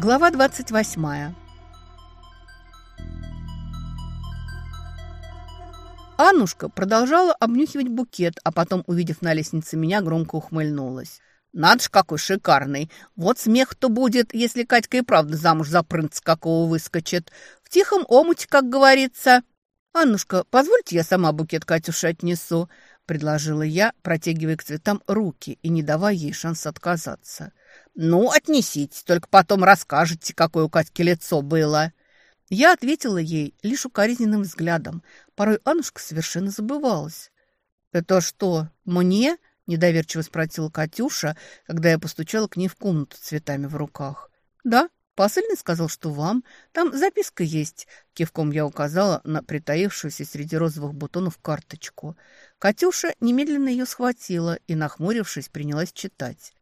Глава 28. Аннушка продолжала обнюхивать букет, а потом, увидев на лестнице меня, громко ухмыльнулась. «Надо ж, какой шикарный! Вот смех-то будет, если Катька и правда замуж за принца какого выскочит. В тихом омуте, как говорится». «Аннушка, позвольте я сама букет Катюше отнесу», — предложила я, протягивая к цветам руки и не давая ей шанс отказаться. «Ну, отнесите, только потом расскажете, какое у Катьки лицо было». Я ответила ей лишь укоризненным взглядом. Порой Аннушка совершенно забывалась. «Это что, мне?» – недоверчиво спросила Катюша, когда я постучала к ней в комнату цветами в руках. «Да, посыльный сказал, что вам. Там записка есть». Кивком я указала на притаившуюся среди розовых бутонов карточку. Катюша немедленно ее схватила и, нахмурившись, принялась читать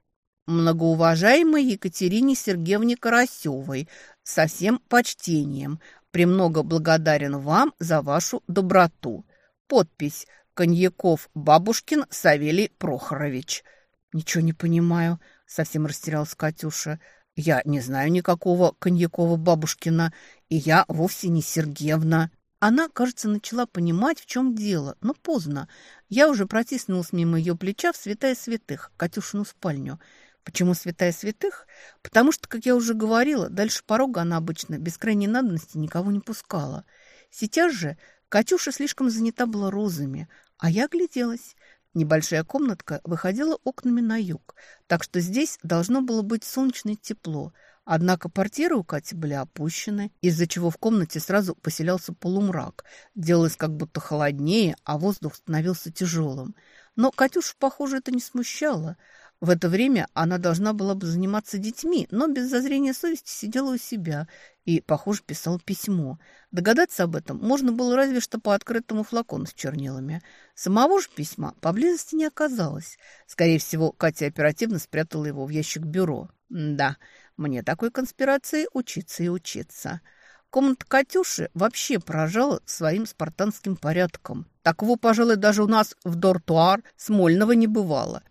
многоуважаемой Екатерине Сергеевне Карасевой, со всем почтением, премного благодарен вам за вашу доброту. Подпись «Коньяков Бабушкин Савелий Прохорович». «Ничего не понимаю», — совсем растерялась Катюша. «Я не знаю никакого Коньякова Бабушкина, и я вовсе не Сергеевна». Она, кажется, начала понимать, в чем дело, но поздно. Я уже протиснулась мимо ее плеча в святая святых, Катюшину спальню. Почему святая святых? Потому что, как я уже говорила, дальше порога она обычно без крайней надобности никого не пускала. Сейчас же Катюша слишком занята была розами, а я гляделась. Небольшая комнатка выходила окнами на юг, так что здесь должно было быть солнечное тепло. Однако портьеры у Кати были опущены, из-за чего в комнате сразу поселялся полумрак. Делалось как будто холоднее, а воздух становился тяжелым. Но Катюшу, похоже, это не смущало – в это время она должна была бы заниматься детьми, но без зазрения совести сидела у себя и, похоже, писала письмо. Догадаться об этом можно было разве что по открытому флакону с чернилами. Самого же письма поблизости не оказалось. Скорее всего, Катя оперативно спрятала его в ящик бюро. Да, мне такой конспирации учиться и учиться. Комната Катюши вообще поражала своим спартанским порядком. Такого, пожалуй, даже у нас в Дортуар Смольного не бывало.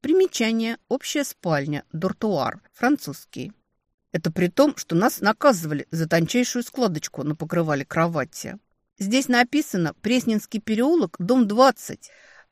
Примечание. Общая спальня. Дортуар. Французский. Это при том, что нас наказывали за тончайшую складочку на покрывале кровати. Здесь написано «Пресненский переулок, дом 20».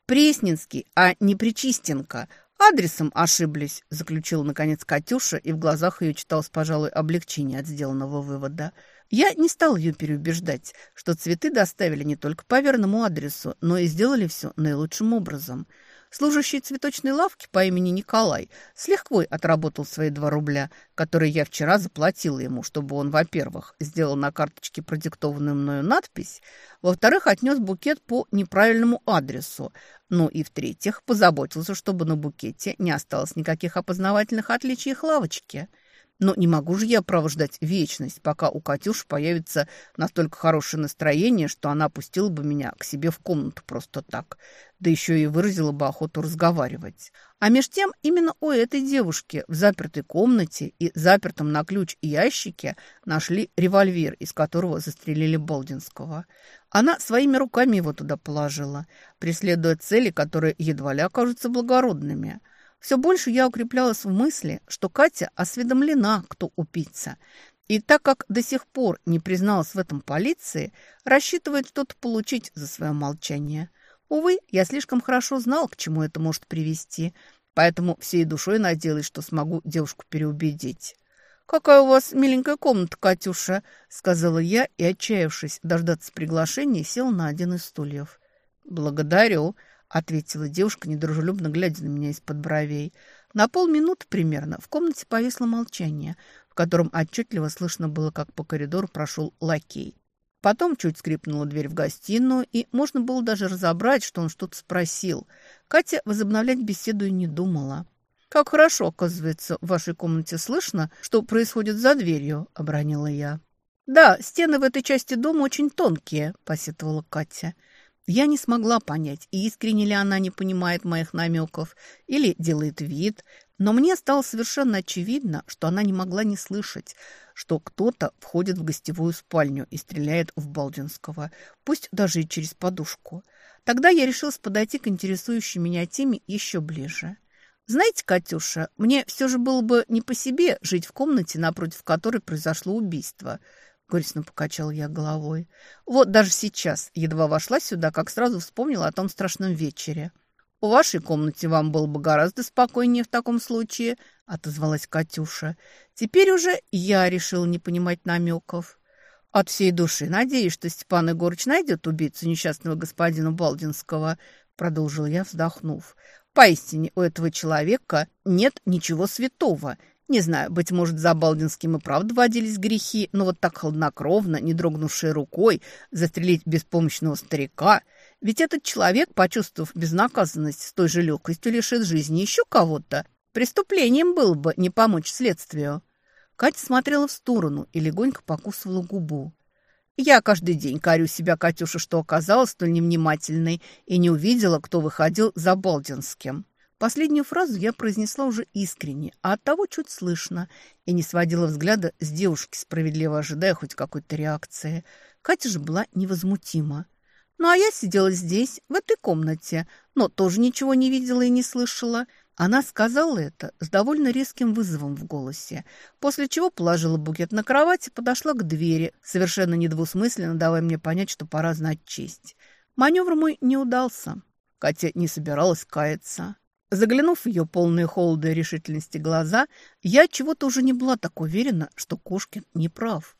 Пресненский, а не Причистенко. Адресом ошиблись, заключила наконец Катюша, и в глазах ее читалось, пожалуй, облегчение от сделанного вывода. Я не стал ее переубеждать, что цветы доставили не только по верному адресу, но и сделали все наилучшим образом – Служащий цветочной лавки по имени Николай с лихвой отработал свои два рубля, которые я вчера заплатила ему, чтобы он, во-первых, сделал на карточке продиктованную мною надпись, во-вторых, отнес букет по неправильному адресу, ну и, в-третьих, позаботился, чтобы на букете не осталось никаких опознавательных отличий их лавочки – но не могу же я, право, вечность, пока у Катюши появится настолько хорошее настроение, что она пустила бы меня к себе в комнату просто так, да еще и выразила бы охоту разговаривать. А меж тем именно у этой девушки в запертой комнате и запертом на ключ ящике нашли револьвер, из которого застрелили Болдинского. Она своими руками его туда положила, преследуя цели, которые едва ли окажутся благородными – все больше я укреплялась в мысли, что Катя осведомлена, кто убийца. И так как до сих пор не призналась в этом полиции, рассчитывает что-то получить за свое молчание. Увы, я слишком хорошо знал, к чему это может привести, поэтому всей душой надеялась, что смогу девушку переубедить. «Какая у вас миленькая комната, Катюша!» — сказала я и, отчаявшись дождаться приглашения, сел на один из стульев. «Благодарю!» Ответила девушка, недружелюбно глядя на меня из-под бровей. На полминуты примерно в комнате повисло молчание, в котором отчетливо слышно было, как по коридору прошел лакей. Потом чуть скрипнула дверь в гостиную, и можно было даже разобрать, что он что-то спросил. Катя возобновлять беседу и не думала. «Как хорошо, оказывается, в вашей комнате слышно, что происходит за дверью», — обронила я. «Да, стены в этой части дома очень тонкие», — посетовала Катя. Я не смогла понять, искренне ли она не понимает моих намеков или делает вид, но мне стало совершенно очевидно, что она не могла не слышать, что кто-то входит в гостевую спальню и стреляет в Балдинского, пусть даже и через подушку. Тогда я решилась подойти к интересующей меня теме еще ближе. Знаете, Катюша, мне все же было бы не по себе жить в комнате, напротив которой произошло убийство. Горестно покачал я головой. Вот даже сейчас едва вошла сюда, как сразу вспомнила о том страшном вечере. «У вашей комнате вам было бы гораздо спокойнее в таком случае», — отозвалась Катюша. «Теперь уже я решила не понимать намеков». «От всей души надеюсь, что Степан Егорыч найдет убийцу несчастного господина Балдинского», — продолжил я, вздохнув. Поистине у этого человека нет ничего святого. Не знаю, быть может, за Балдинским и правда водились грехи, но вот так хладнокровно, не дрогнувшей рукой, застрелить беспомощного старика. Ведь этот человек, почувствовав безнаказанность, с той же легкостью лишит жизни еще кого-то. Преступлением было бы не помочь следствию. Катя смотрела в сторону и легонько покусывала губу. Я каждый день корю себя, Катюша, что оказалась столь невнимательной и не увидела, кто выходил за Балдинским. Последнюю фразу я произнесла уже искренне, а оттого чуть слышно, и не сводила взгляда с девушки, справедливо ожидая хоть какой-то реакции. Катя же была невозмутима. Ну, а я сидела здесь, в этой комнате, но тоже ничего не видела и не слышала. Она сказала это с довольно резким вызовом в голосе, после чего положила букет на кровать и подошла к двери, совершенно недвусмысленно давая мне понять, что пора знать честь. Маневр мой не удался. Катя не собиралась каяться. Заглянув в ее полные холода и решительности глаза, я чего-то уже не была так уверена, что Кошкин не прав.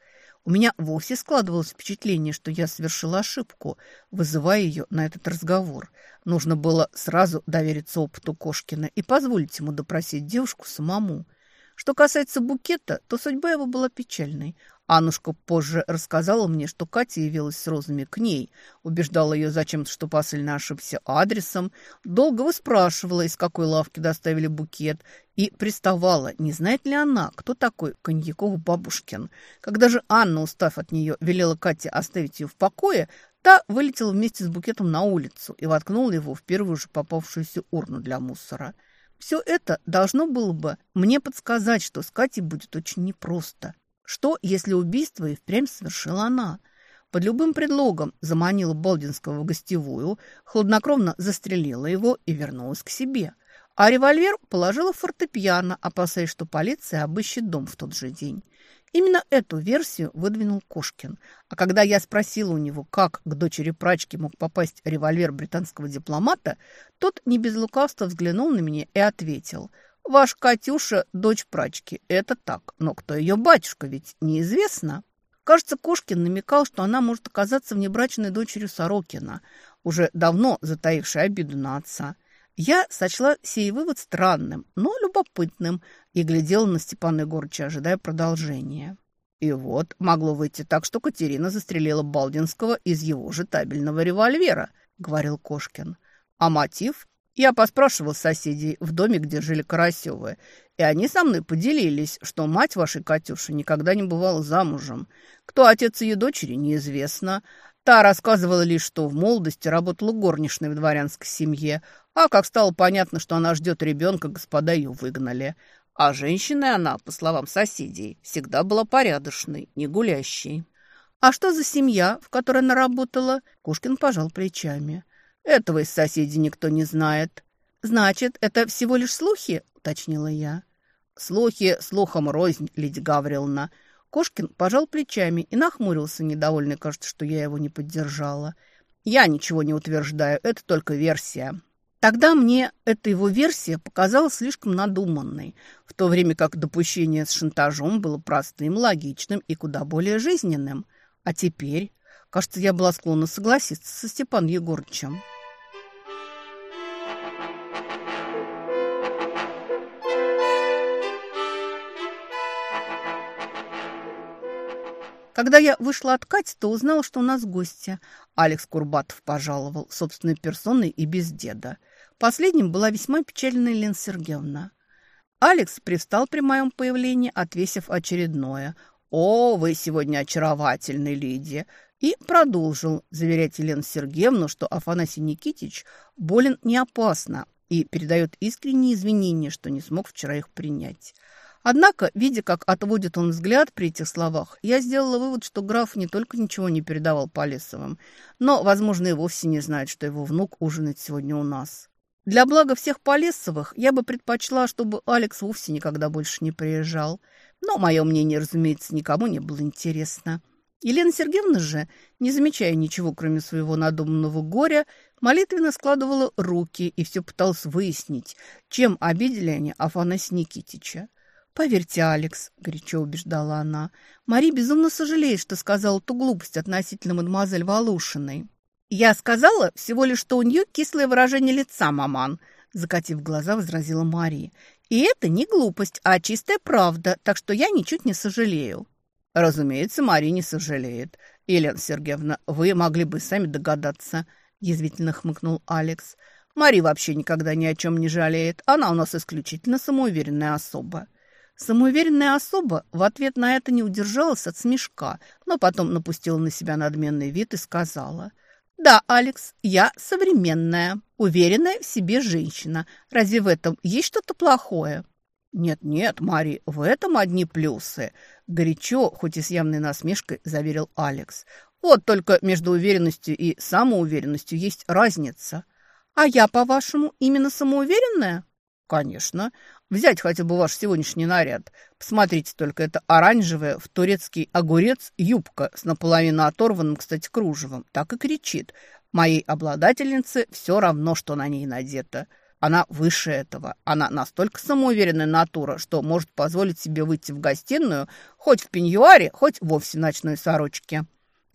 У меня вовсе складывалось впечатление, что я совершила ошибку, вызывая ее на этот разговор. Нужно было сразу довериться опыту Кошкина и позволить ему допросить девушку самому. Что касается букета, то судьба его была печальной. Аннушка позже рассказала мне, что Катя явилась с розами к ней, убеждала ее зачем-то, что посыльно ошибся адресом, долго выспрашивала, из какой лавки доставили букет, и приставала, не знает ли она, кто такой Коньяков-бабушкин. Когда же Анна, устав от нее, велела Кате оставить ее в покое, та вылетела вместе с букетом на улицу и воткнула его в первую же попавшуюся урну для мусора. Все это должно было бы мне подсказать, что с Катей будет очень непросто. Что, если убийство и впрямь совершила она? Под любым предлогом заманила Болдинского в гостевую, хладнокровно застрелила его и вернулась к себе. А револьвер положила фортепиано, опасаясь, что полиция обыщет дом в тот же день. Именно эту версию выдвинул Кошкин. А когда я спросила у него, как к дочери прачки мог попасть револьвер британского дипломата, тот не без лукавства взглянул на меня и ответил – Ваш Катюша – дочь прачки. Это так. Но кто ее батюшка, ведь неизвестно. Кажется, Кошкин намекал, что она может оказаться внебрачной дочерью Сорокина, уже давно затаившей обиду на отца. Я сочла сей вывод странным, но любопытным и глядела на Степана Егорыча, ожидая продолжения. И вот могло выйти так, что Катерина застрелила Балдинского из его же табельного револьвера, говорил Кошкин. А мотив я поспрашивал соседей в доме, где жили Карасевы, и они со мной поделились, что мать вашей Катюши никогда не бывала замужем. Кто отец ее дочери, неизвестно. Та рассказывала лишь, что в молодости работала горничной в дворянской семье, а как стало понятно, что она ждет ребенка, господа ее выгнали. А женщиной она, по словам соседей, всегда была порядочной, не гулящей. «А что за семья, в которой она работала?» Кушкин пожал плечами. Этого из соседей никто не знает. Значит, это всего лишь слухи, уточнила я. Слухи слухом рознь, Лидия Гавриловна. Кошкин пожал плечами и нахмурился, недовольный, кажется, что я его не поддержала. Я ничего не утверждаю, это только версия. Тогда мне эта его версия показалась слишком надуманной, в то время как допущение с шантажом было простым, логичным и куда более жизненным. А теперь Кажется, я была склонна согласиться со Степаном Егорычем. Когда я вышла от Кати, то узнала, что у нас гости. Алекс Курбатов пожаловал собственной персоной и без деда. Последним была весьма печальная Лена Сергеевна. Алекс пристал при моем появлении, отвесив очередное. «О, вы сегодня очаровательны, Лидия! И продолжил заверять Елену Сергеевну, что Афанасий Никитич болен не опасно и передает искренние извинения, что не смог вчера их принять. Однако, видя, как отводит он взгляд при этих словах, я сделала вывод, что граф не только ничего не передавал Полесовым, но, возможно, и вовсе не знает, что его внук ужинает сегодня у нас. Для блага всех Полесовых я бы предпочла, чтобы Алекс вовсе никогда больше не приезжал. Но мое мнение, разумеется, никому не было интересно. Елена Сергеевна же, не замечая ничего, кроме своего надуманного горя, молитвенно складывала руки и все пыталась выяснить, чем обидели они Афанасия Никитича. «Поверьте, Алекс», — горячо убеждала она, — «Мари безумно сожалеет, что сказала ту глупость относительно мадемуазель Волушиной». «Я сказала всего лишь, что у нее кислое выражение лица, маман», — закатив глаза, возразила Мари. «И это не глупость, а чистая правда, так что я ничуть не сожалею». «Разумеется, Мари не сожалеет. Елена Сергеевна, вы могли бы сами догадаться», – язвительно хмыкнул Алекс. «Мари вообще никогда ни о чем не жалеет. Она у нас исключительно самоуверенная особа». Самоуверенная особа в ответ на это не удержалась от смешка, но потом напустила на себя надменный вид и сказала. «Да, Алекс, я современная, уверенная в себе женщина. Разве в этом есть что-то плохое?» «Нет-нет, Мари, в этом одни плюсы», – горячо, хоть и с явной насмешкой, заверил Алекс. «Вот только между уверенностью и самоуверенностью есть разница». «А я, по-вашему, именно самоуверенная?» «Конечно. Взять хотя бы ваш сегодняшний наряд. Посмотрите только, это оранжевая в турецкий огурец юбка с наполовину оторванным, кстати, кружевом. Так и кричит. Моей обладательнице все равно, что на ней надето». Она выше этого. Она настолько самоуверенная натура, что может позволить себе выйти в гостиную хоть в пеньюаре, хоть вовсе ночной сорочке.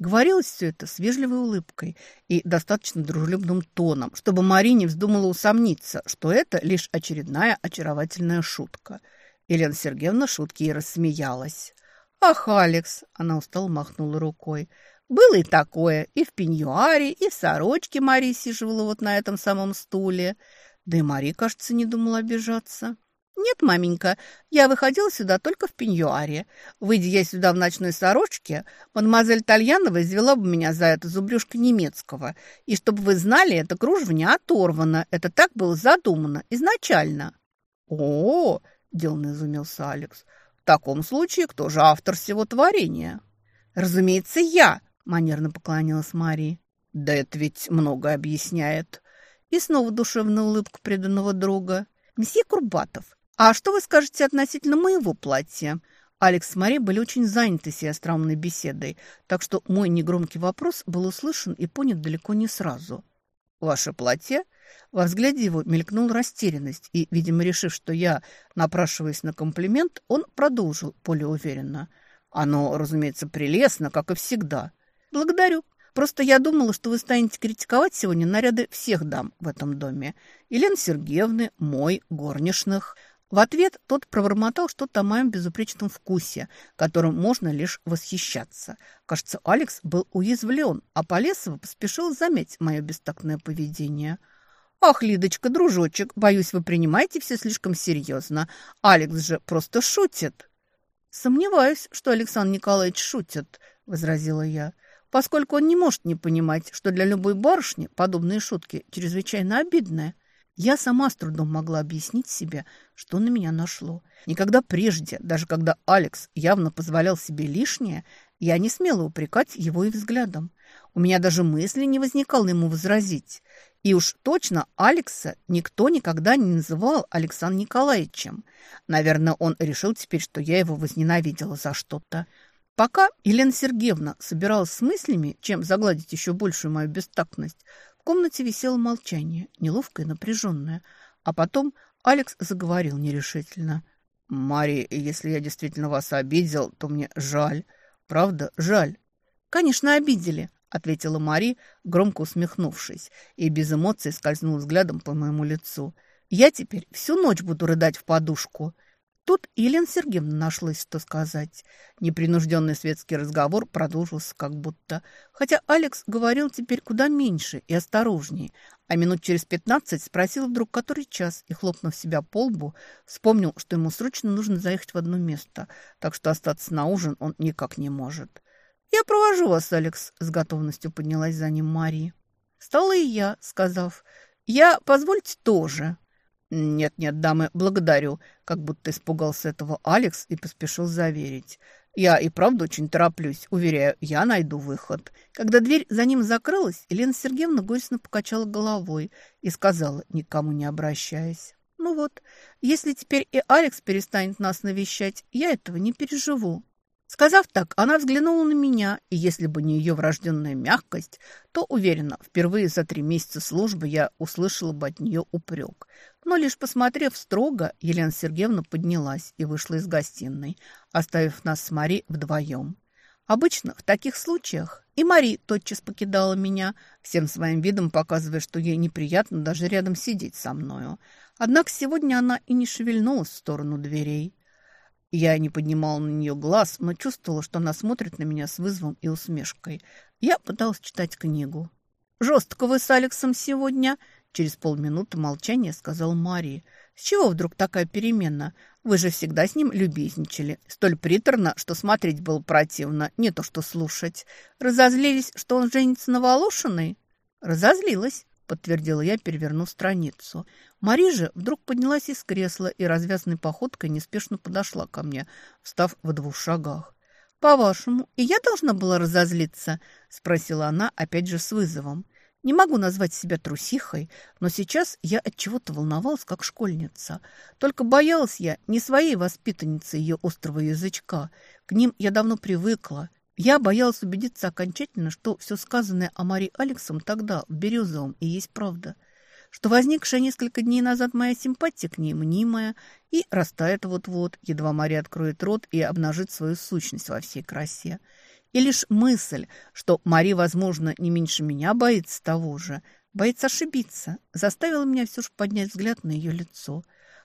Говорилось все это с вежливой улыбкой и достаточно дружелюбным тоном, чтобы Марине вздумала усомниться, что это лишь очередная очаровательная шутка. Елена Сергеевна шутки и рассмеялась. «Ах, Алекс!» – она устало махнула рукой. «Было и такое. И в пеньюаре, и в сорочке Мария сиживала вот на этом самом стуле». Да и Мари, кажется, не думала обижаться. «Нет, маменька, я выходила сюда только в пеньюаре. Выйдя я сюда в ночной сорочке, мадемуазель Тальянова извела бы меня за это зубрюшка немецкого. И чтобы вы знали, это кружево не оторвано. Это так было задумано изначально». «О, -о – деланно изумился Алекс. «В таком случае кто же автор всего творения?» «Разумеется, я», – манерно поклонилась Марии. «Да это ведь многое объясняет». И снова душевная улыбка преданного друга. «Месье Курбатов, а что вы скажете относительно моего платья?» Алекс с Мари были очень заняты сей беседой, так что мой негромкий вопрос был услышан и понят далеко не сразу. «Ваше платье?» Во взгляде его мелькнула растерянность, и, видимо, решив, что я напрашиваюсь на комплимент, он продолжил более уверенно. «Оно, разумеется, прелестно, как и всегда». «Благодарю. Просто я думала, что вы станете критиковать сегодня наряды всех дам в этом доме. Елены Сергеевны, мой, горничных». В ответ тот пробормотал что-то о моем безупречном вкусе, которым можно лишь восхищаться. Кажется, Алекс был уязвлен, а Полесова поспешил заметить мое бестактное поведение. «Ах, Лидочка, дружочек, боюсь, вы принимаете все слишком серьезно. Алекс же просто шутит». «Сомневаюсь, что Александр Николаевич шутит», — возразила я поскольку он не может не понимать, что для любой барышни подобные шутки чрезвычайно обидные. Я сама с трудом могла объяснить себе, что на меня нашло. Никогда прежде, даже когда Алекс явно позволял себе лишнее, я не смела упрекать его и взглядом. У меня даже мысли не возникало ему возразить. И уж точно Алекса никто никогда не называл Александром Николаевичем. Наверное, он решил теперь, что я его возненавидела за что-то. Пока Елена Сергеевна собиралась с мыслями, чем загладить еще большую мою бестактность, комнате висело молчание, неловкое и напряженное. А потом Алекс заговорил нерешительно. «Мария, если я действительно вас обидел, то мне жаль. Правда, жаль». «Конечно, обидели», — ответила Мари, громко усмехнувшись, и без эмоций скользнул взглядом по моему лицу. «Я теперь всю ночь буду рыдать в подушку». Тут Елена Сергеевна нашлась, что сказать. Непринужденный светский разговор продолжился как будто. Хотя Алекс говорил теперь куда меньше и осторожнее, а минут через пятнадцать спросил вдруг, который час, и, хлопнув себя по лбу, вспомнил, что ему срочно нужно заехать в одно место, так что остаться на ужин он никак не может. «Я провожу вас, Алекс», — с готовностью поднялась за ним Мария. Стала и я, сказав, «Я, позвольте, тоже». «Нет-нет, дамы, благодарю», как будто испугался этого Алекс и поспешил заверить. Я и правда очень тороплюсь. Уверяю, я найду выход. Когда дверь за ним закрылась, Елена Сергеевна горестно покачала головой и сказала, никому не обращаясь. Ну вот, если теперь и Алекс перестанет нас навещать, я этого не переживу. Сказав так, она взглянула на меня, и если бы не ее врожденная мягкость, то, уверена, впервые за три месяца службы я услышала бы от нее упрек. Но лишь посмотрев строго, Елена Сергеевна поднялась и вышла из гостиной, оставив нас с Мари вдвоем. Обычно в таких случаях и Мари тотчас покидала меня, всем своим видом показывая, что ей неприятно даже рядом сидеть со мною. Однако сегодня она и не шевельнулась в сторону дверей. Я не поднимала на нее глаз, но чувствовала, что она смотрит на меня с вызовом и усмешкой. Я пыталась читать книгу. «Жестко вы с Алексом сегодня?» Через полминуты молчания сказал Мария. «С чего вдруг такая перемена? Вы же всегда с ним любезничали. Столь приторно, что смотреть было противно, не то что слушать. Разозлились, что он женится на Волошиной?» «Разозлилась», — подтвердила я, перевернув страницу. Мари же вдруг поднялась из кресла и развязной походкой неспешно подошла ко мне, встав в двух шагах. «По-вашему, и я должна была разозлиться?» — спросила она, опять же с вызовом. Не могу назвать себя трусихой, но сейчас я от чего-то волновалась, как школьница. Только боялась я не своей воспитанницы ее острого язычка. К ним я давно привыкла, я боялась убедиться окончательно, что все сказанное о Марии Алексом тогда, в Березовом, и есть правда. Что возникшая несколько дней назад моя симпатия к ней мнимая и растает вот-вот, едва Мария откроет рот и обнажит свою сущность во всей красе. И лишь мысль, что Мария, возможно, не меньше меня боится того же, боится ошибиться, заставила меня все же поднять взгляд на ее лицо.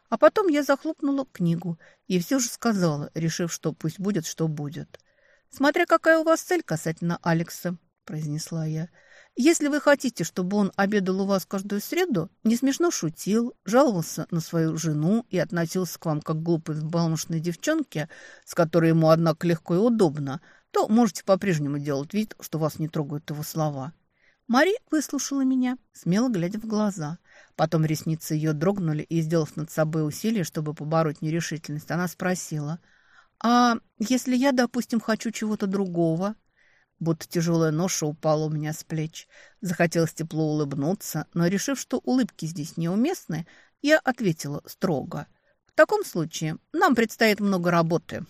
А потом я захлопнула книгу и все же сказала, решив, что пусть будет, что будет – «Смотря какая у вас цель касательно Алекса», – произнесла я. «Если вы хотите, чтобы он обедал у вас каждую среду, не смешно шутил, жаловался на свою жену и относился к вам как глупой взбалмошной девчонке, с которой ему, однако, легко и удобно, то можете по-прежнему делать вид, что вас не трогают его слова». Мари выслушала меня, смело глядя в глаза. Потом ресницы ее дрогнули, и, сделав над собой усилие, чтобы побороть нерешительность, она спросила – «А если я, допустим, хочу чего-то другого?» Будто тяжелая ноша упала у меня с плеч. Захотелось тепло улыбнуться, но, решив, что улыбки здесь неуместны, я ответила строго. «В таком случае нам предстоит много работы».